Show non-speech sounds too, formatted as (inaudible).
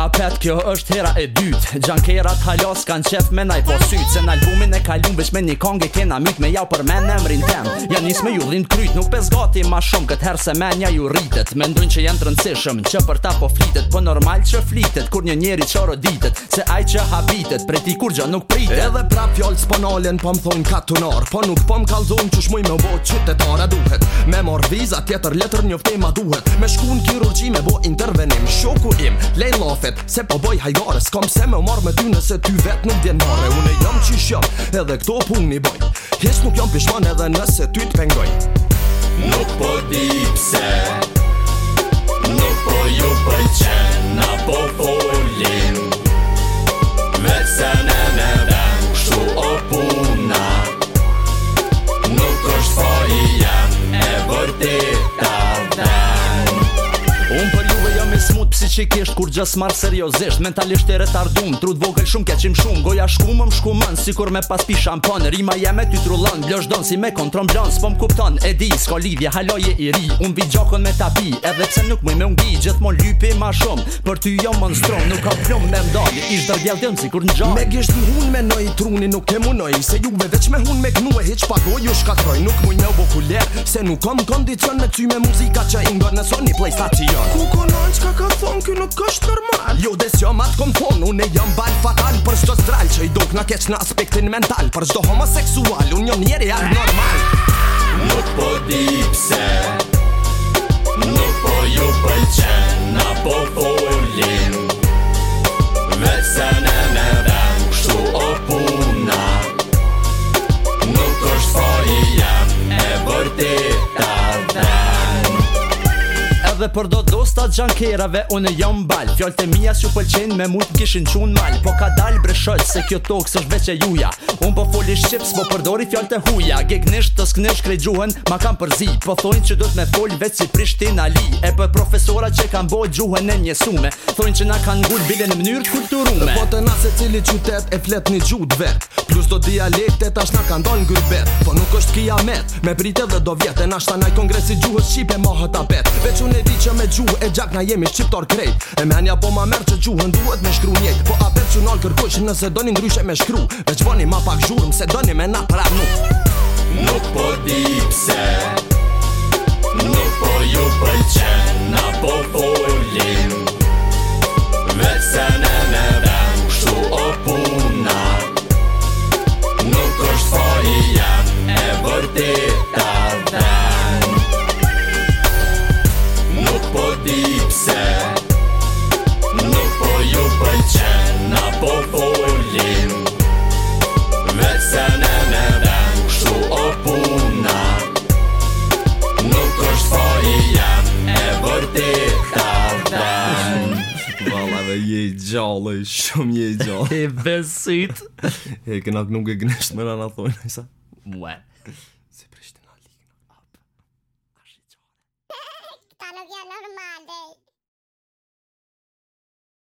apet kjo është hera e dytë Gjankerat halos kanë qef me naj po sytë Se në albumin e kalim vesh me një kongi kena myt Me jau për men e mrin tem Janë njës me ju lind kryt Nuk pes gati ma shumë këtë her se menja ju rritet Mendojnë që jenë të rëndësishëm që për ta po flitet Po normal që flitet kur një njeri që roditet Se aj që habitet pre ti kur gjo nuk pritet Edhe pra fjoll s'po po më thonë katunar Po nuk po më kaldhon që shmuj me vo qytetar mor viza tjetër letër një vtej ma duhet Me shku në kirurgji me bo intervenim Shoku im, lej lofet, se po boj hajgare S'kam se me mor me ty nëse ty vet nuk djen mare Une jam qish edhe këto pun një boj Hes nuk jam pishman edhe nëse ty pengoj Nuk po di pse Nuk po ju pëlqen Na po vë çikisht kur gjas mar seriozisht mentalisht e retardum trut vogël shumë keçim shumë goja shkumëm shkumën sikur me pas pi shampon rima jam me ty trullon blosh don si me kontrol blans po kupton, e di s'ka lidhje haloje i ri un vi gjokon me tapi edhe pse nuk muj me ungi gjithmon lypi ma shumë për ty jo monstrom nuk ka plum me ndal i zgjerdjal dën sikur ngjo me gisht hun me noi truni nuk te munoi se ju me me hun me knuaj hiç pa goj u shkatroj nuk muj me vokuler se nuk kam kondicion me ty me muzika çaj ngon na soni play ku kono kjo nuk është normal Jo des jo mat kom pon, unë jam bal fatal Për shdo stral që i duk në keq në aspektin mental Për shdo homoseksual, unë jam njeri ar normal Nuk po di pse Nuk po ju dhe për do dosta gjankerave Unë jam bal Fjallë të mija s'ju pëlqen me mujt kishin qun mal Po ka dal breshët se kjo toks është veqe juja Unë po foli shqips po përdori fjallë të huja Gek nisht të sknisht krej gjuhen ma kam përzi Po thojnë që dhët me fol vetë si Prishtin Ali E për profesora që kanë boj gjuhen e njësume Thojnë që na kanë ngull bile në mënyrë të kulturume Po të nase cili qytet e flet një gjut vet Plus do dialekte tash na kanë dal ngrybet Po nuk është kia Me brite dhe do vjetë E nashta naj kongresi gjuhës shqipe mohë tapet Veq unë e ti që me gjuhë e gjak na jemi shqiptar krejt E menja po ma merë që gjuhën duhet me shkru njejt Po a personal kërkush nëse do një ndryshe me shkru Veç vani ma pak zhurëm se do një me na pranu Nuk po di pse je i gjallë, shumë je (laughs) i gjallë. e besit. e kënak nuk e gënesht me rana thonë, Mua Se prishtë në ligë në apë. Ashtë i gjallë. Ta nuk janë normalë, dhe.